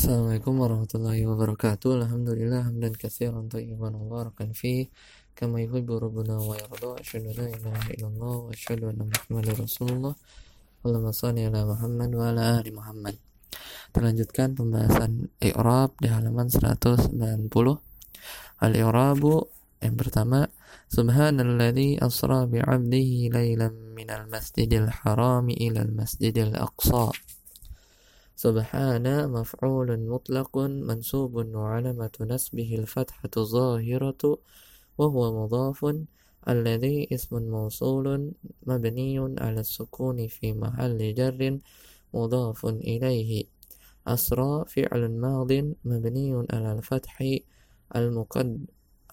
Assalamualaikum warahmatullahi wabarakatuh. Alhamdulillah hamdan katsiran thayyiban mubarakan fi kama yuhibbu rabbuna wa yarda. An la ilaha illallah wa asyhadu anna Muhammadar Rasulullah. Allahumma shalli ala Muhammad wa ala ali Muhammad. Terlanjutkan pembahasan i'rab di halaman 190. Al-i'rabu yang pertama Subhanalladzi asra bi 'abdihi lailan minal masjidil harami ilal masjidil aqsa. سبحان مفعول مطلق منسوب وعلامة نسبه الفتحة ظاهرة وهو مضاف الذي اسم موصول مبني على السكون في محل جر مضاف إليه. أسرى فعل ماض مبني على الفتح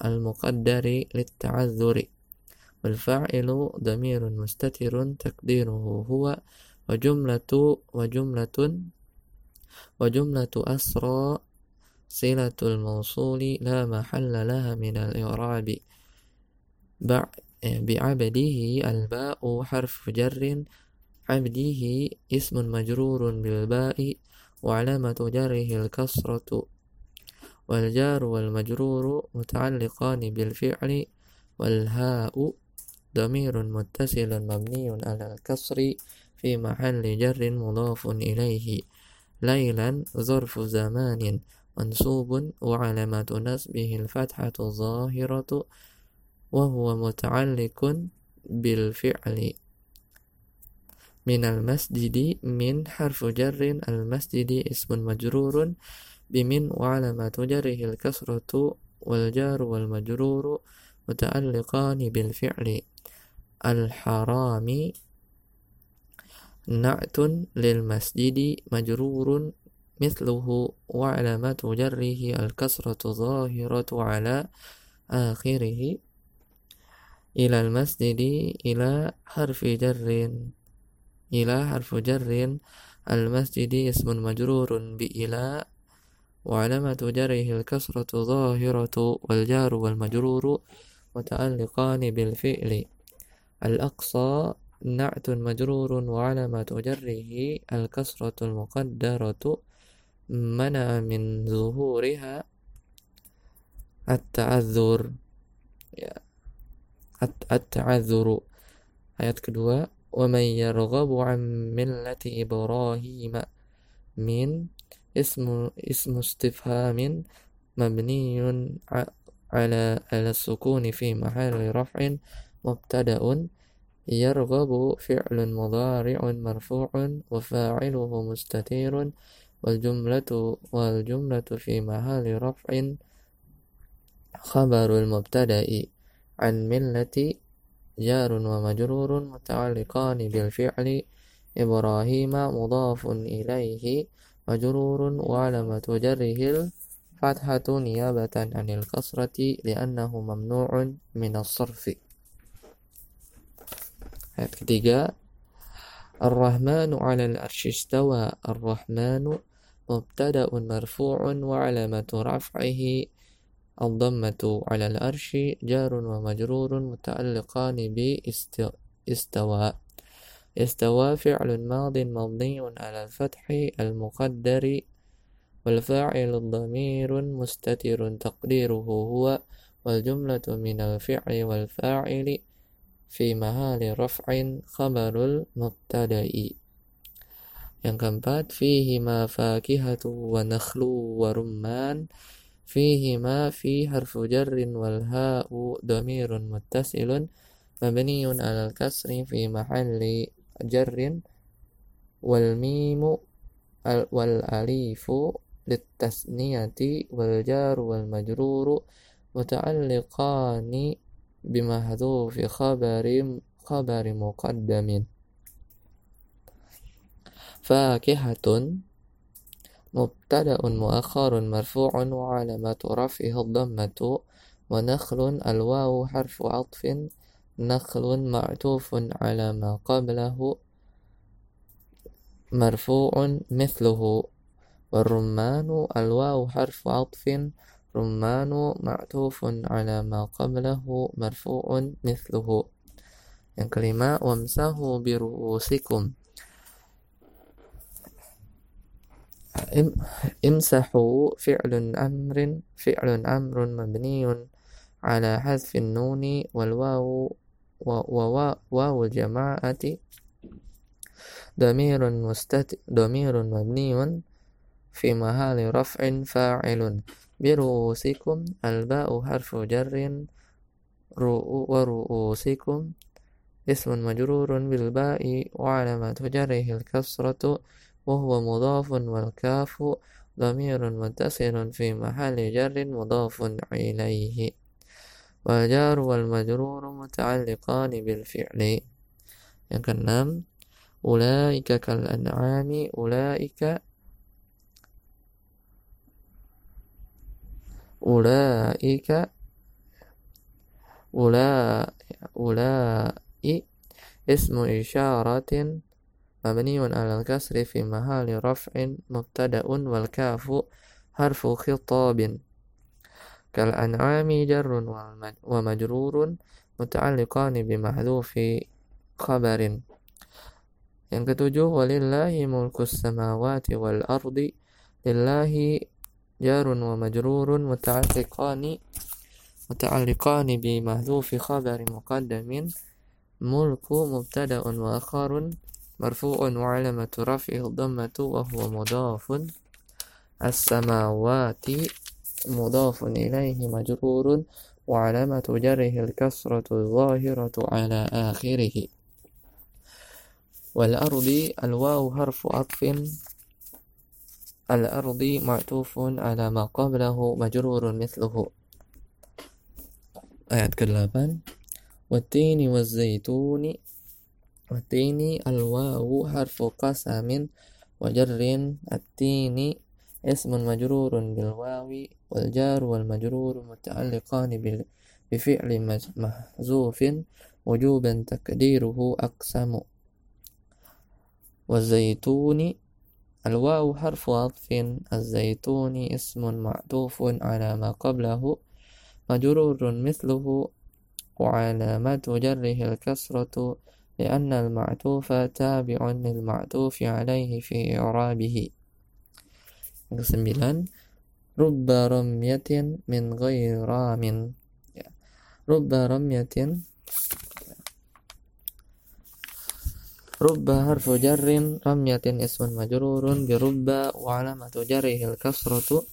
المقدر للتعذر. والفاعل ضمير مستتر تقديره هو وجملة وجملة وجملة أسرى صلة الموصول لا محل لها من الإعراب. بعبده الباء حرف جر عبده اسم مجرور بالباء وعلامة جره الكسرة. والجار والمجرور متعلقان بالفعل والهاء ضمير متصل مبني على الكسر في محل جر مضاف إليه. ليلا ظرف زمان منصوب وعلامة نسبه الفتحة الظاهرة وهو متعلق بالفعل من المسجد من حرف جر. المسجد اسم مجرور بمن وعلامة جره الكسرة والجار والمجرور متعلقان بالفعل الحرام نعت للمسجد مجرور مثله وعلامة جره الكسرة ظاهرة على آخره إلى المسجد إلى حرف جر. إلى حرف جر. المسجد اسم مجرور بإلى وعلامة جره الكسرة ظاهرة والجار والمجرور متعلقان بالفعل الأقصى نعت مجرور وعلامة جره الكسرة المقدرة منع من ظهورها التعذر. التعذر. آيات kedua ومن يرغب عن ملة إبراهيم من اسم اسم استفهام مبني على السكون في محل رفع مبتدأ. يرغب فعل مضارع مرفوع وفاعله مستتير والجملة والجملة في محل رفع خبر المبتدأ عن ملة جار ومجرور متعلقان بالفعل. إبراهيم مضاف إليه مجرور وعلامة جره الفتحة نيابة عن الكسرة لأنه ممنوع من الصرف. Ayat ketiga, Ar-Rahmanu 'alal arsy istawa. Ar-Rahmanu mubtada'un marfu'un wa 'alamatu raf'ihi ad-dhammatu 'alal arsy jarun wa majrurun muta'alliqan bi istawa. استوى فعل ماض مبني على الفتح المقدر والفاعل الضمير مستتر تقديره هو والجملة من الفعل والفاعل fi mahali raf'in khabarul mubtada'i. Yang keempat fihi ma fakihatu wa nakhlu wa rumman fihi ma fi harfu jarrin wal ha'u dhamirun muttasilun mabniun al kasri fi mahalli jarrin wal mimu al wal alifu litasniyati wal jar wal majruru muta'alliqani بمحذوف خبر خبر مقدم فاكهة. مبتدأ مؤخر مرفوع وعلامة رفعه الضمة. ونخل. الواو حرف عطف. نخل معطوف على ما قبله. مرفوع مثله. والرمان. الواو حرف عطف. رمان معطوف على ما قبله مرفوع مثله. yang kelima wamsahu biruusikum امسحوا فعل أمر فعل أمر مبني على حذف النون والواو وواو الجماعة. ضمير مستت ضمير مبني في محل رفع فاعل. برؤوسكم الباء حرف جر ورؤوسكم اسم مجرور بالباء وعلامة جره الكسرة وهو مضاف والكاف ضمير متصل في محل جر مضاف إليه والجار والمجرور متعلقان بالفعل yang keenam ulaika kal أولئك أولئك اسم إشارة مبني على الكسر في محل رفع مبتدأ والكاف حرف خطاب. كالأنعام جر ومجرور متعلقان بمحذوف خبر. yang ketujuh walillahi mulkus samawati wal ardi lillahi wa majrurun muta'alliqani متعلقان بمحذوف خبر مقدم. ملك مبتدأ وآخر مرفوع وعلامة رفعه الضمة وهو مضاف. السماوات مضاف إليه مجرور وعلامة جره الكسرة الظاهرة على آخره. والأرض الواو حرف عطف. الأرض معتوف على ما قبله مجرور مثله. آيات كلابان والتين والزيتون. والتين الواو حرف قسم. وجر التين اسم مجرور بالواو. والجار والمجرور متعلقان بفعل محذوف. وجوبا تقديره أقسم. والزيتون الواو حرف عطف الزيتون اسم معطوف على ما قبله مجرور مثله وعلامة جره الكسرة لأن المعطوف تابع للمعطوف عليه في إعرابه. sembilan رب رمية من غير رام. رب رمية رب حرف جر رمية اسم مجرور برب وعلامة جره الكسرة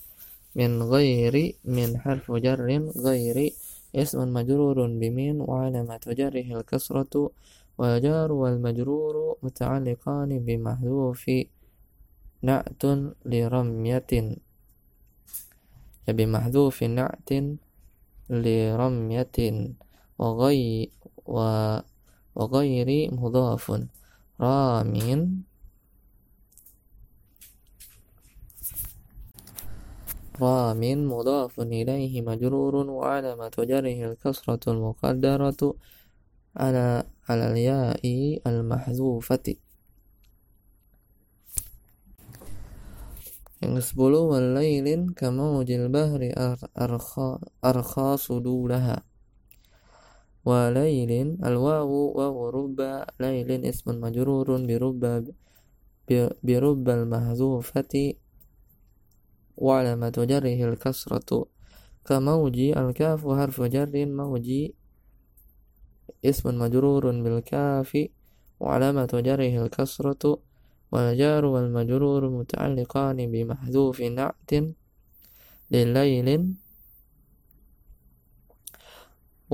من غير من حرف جر غير اسم مجرور بمن وعلامة جره الكسرة والجار والمجرور متعلقان بمحذوف نعت لرمية. بمحذوف نعت لرمية. وغي وغير مضاف. رامين. رام مضاف إليه مجرور وعلامة جره الكسرة المقدرة على على الياء المحذوفة. yang ke-10 walailin kamaujil bahri arkha sudulaha walailin alwawu wawu rubba lailin ismun majrurun birubba birubba al-mahzufati وعلامة جره الكسرة. كموجي الكاف حرف جر موجي اسم مجرور بالكاف وعلامة جره الكسرة. والجار والمجرور متعلقان بمحذوف نعت لليل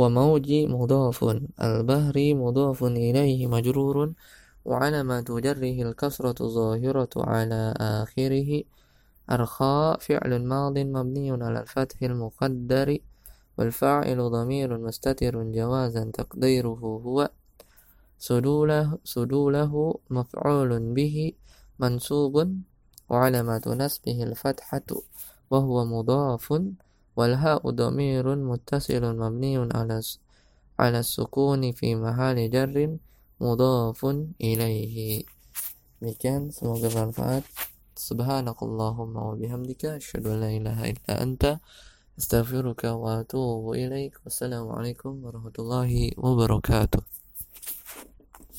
وموج مضاف البهر مضاف إليه مجرور وعلامة جره الكسرة ظاهرة على آخره أرخاء فعل ماض مبني على الفتح المقدر والفاعل ضمير مستتر جوازا تقديره هو. سدوله, سدوله مفعول به منصوب وعلامة نسبه الفتحة وهو مضاف والهاء ضمير متصل مبني على على السكون في محل جر مضاف إليه. Demikian semoga bermanfaat. سبحانك اللهم وبحمدك أشهد أن لا إله إلا أنت أستغفرك وأتوب إليك والسلام عليكم ورحمة الله وبركاته